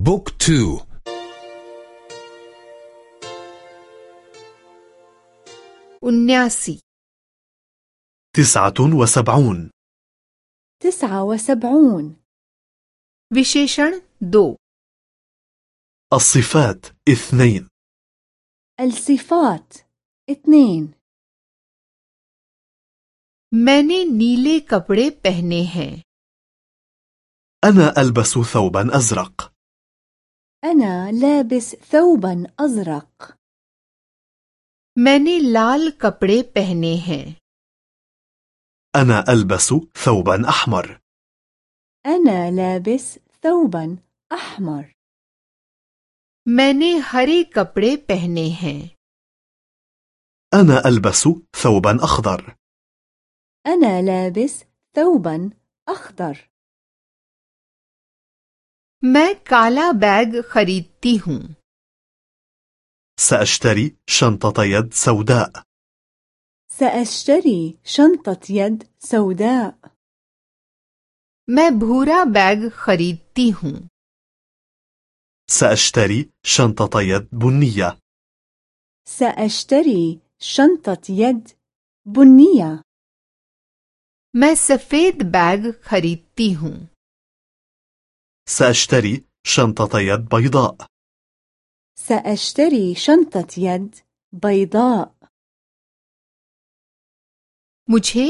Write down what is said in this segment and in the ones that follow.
بوك تو उन्यासी تسعة وسبعون تسعة وسبعون विशेषण दो الصفات اثنين الصفات اثنين मैंने नीले कपड़े पहने हैं أنا ألبس ثوبا أزرق أنا لابس ثوبا أزرق मैंने लाल कपड़े पहने हैं أنا ألبس ثوبا أحمر أنا لابس ثوبا أحمر मैंने हरे कपड़े पहने हैं أنا ألبس ثوبا أخضر أنا لابس ثوبا أخضر मैं काला बैग खरीदती हूँ سأشتري شنطة يد سوداء سأشتري شنطة يد سوداء मैं भूरा बैग खरीदती हूँ سأشتري شنطة يد بنية سأشتري شنطة يد بنية मैं सफेद बैग खरीदती हूँ سأشتري شنطة يد بيضاء سأشتري شنطة يد بيضاء मुझे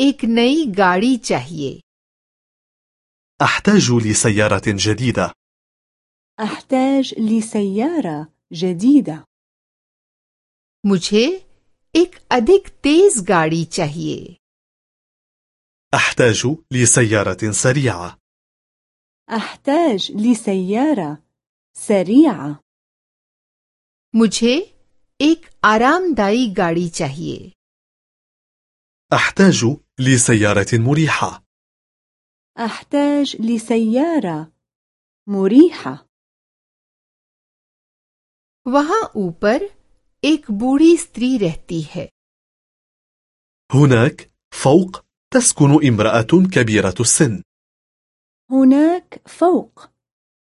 एक नई गाड़ी चाहिए أحتاج لسيارة جديدة أحتاج لسيارة جديدة मुझे एक अधिक तेज गाड़ी चाहिए أحتاج لسيارة سريعة أحتاج لسيارة سريعة मुझे एक आरामदायी गाड़ी चाहिए أحتاج لسيارة مريحة أحتاج لسيارة مريحة वहां ऊपर एक बूढ़ी स्त्री रहती है هناك فوق تسكن امرأة كبيرة السن هناك فوق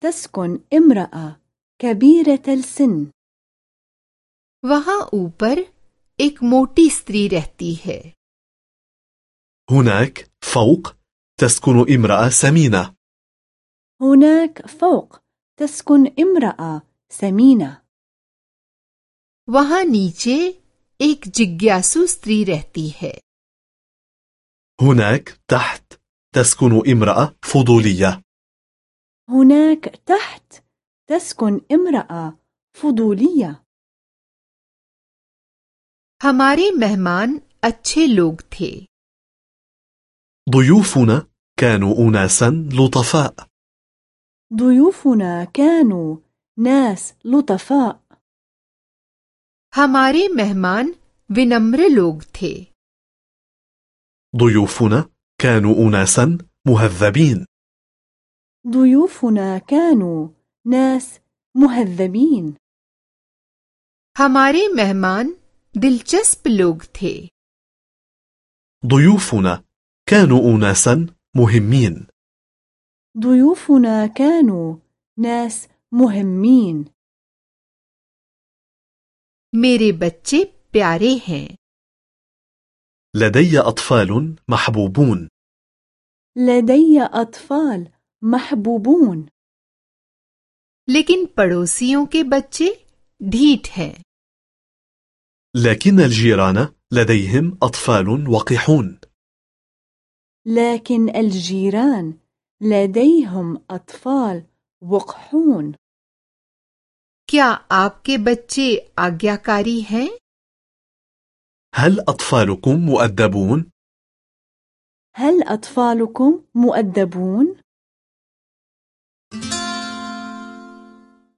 تسكن امرأة كبيرة السن वहां ऊपर एक मोटी स्त्री रहती है هناك فوق تسكن امرأة سمينة هناك فوق تسكن امرأة سمينة वहां नीचे एक जिज्ञासु स्त्री रहती है هناك تحت تسكن امرأة فضولية هناك تحت تسكن امرأة فضولية हमारे मेहमान अच्छे लोग थे ضيوفنا كانوا أناسا لطفاء ضيوفنا كانوا ناس لطفاء हमारे मेहमान विनम्र लोग थे ضيوفنا كانوا أناسا مهذبين ضيوفنا كانوا ناس مهذبين हमारे मेहमान दिलचस्प लोग थे ضيوفنا كانوا أناسا مهمين ضيوفنا كانوا ناس مهمين मेरे बच्चे प्यारे हैं لدي أطفال محبوبون لدي أطفال محبوبون लेकिन पड़ोसियों के बच्चे ढीठ हैं لكن الجيران لديهم أطفال وقحون لكن الجيران لديهم أطفال وقحون क्या आपके बच्चे आज्ञाकारी हैं هل أطفالكم مؤدبون؟ هل أطفالكم مؤدبون؟